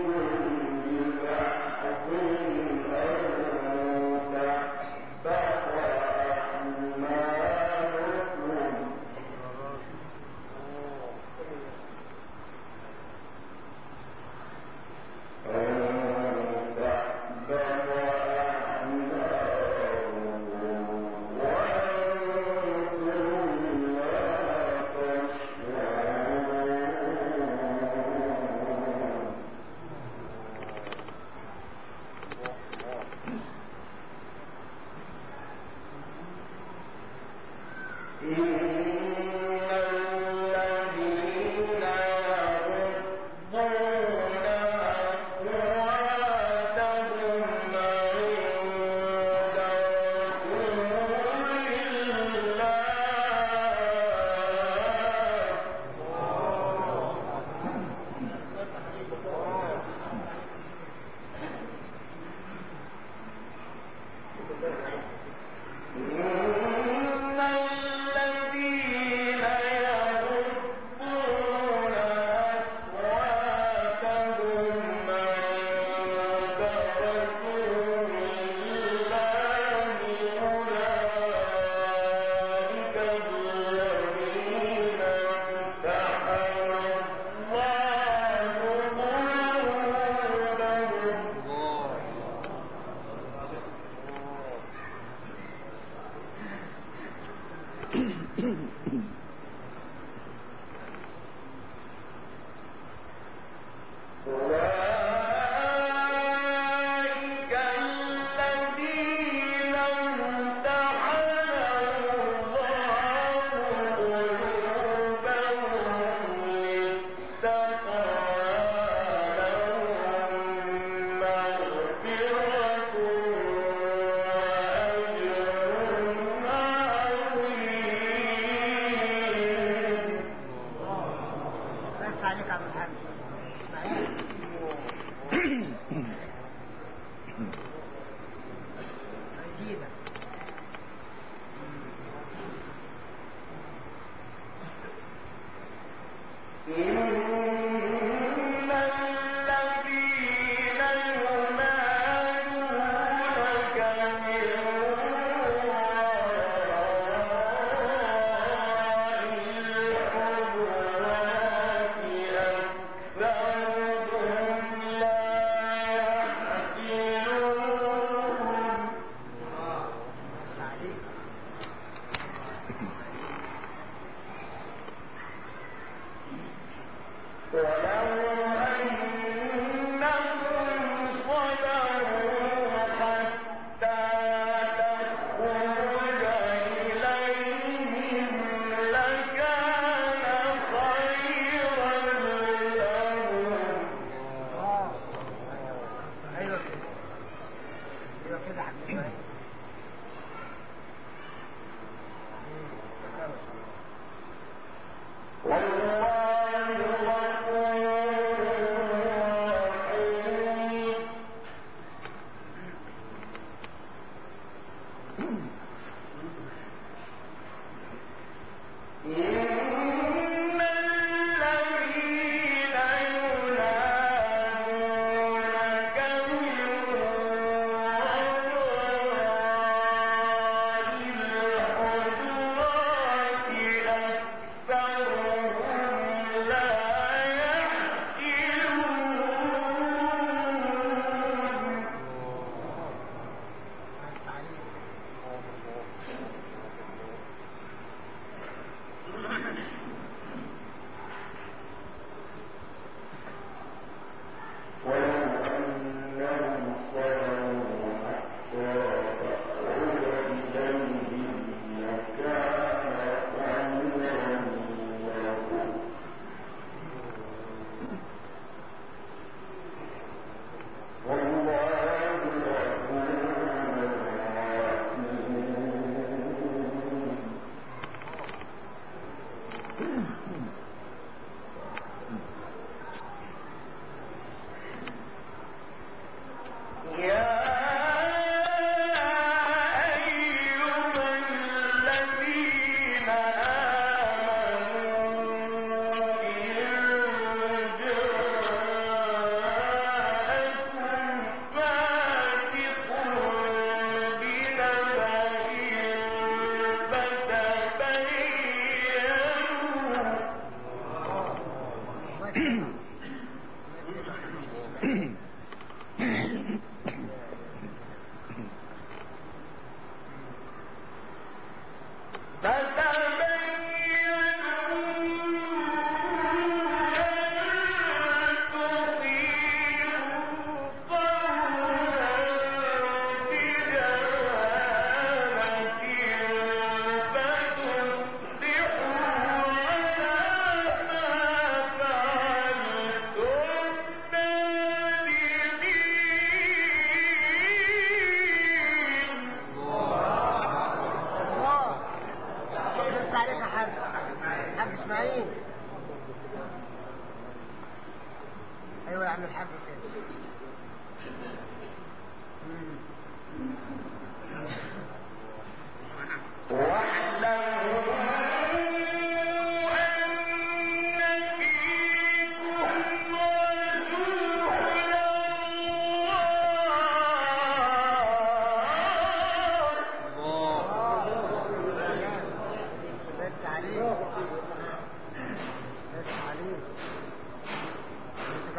we はい。Amém.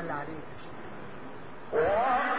صلی اللہ علیہ وسلم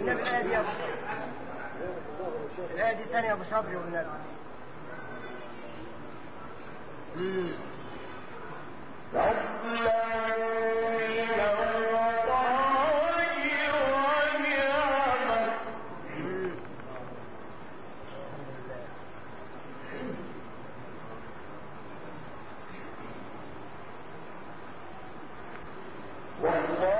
والنبي دي يا أبو صبري. الايه دي أبو صبري والنبي لف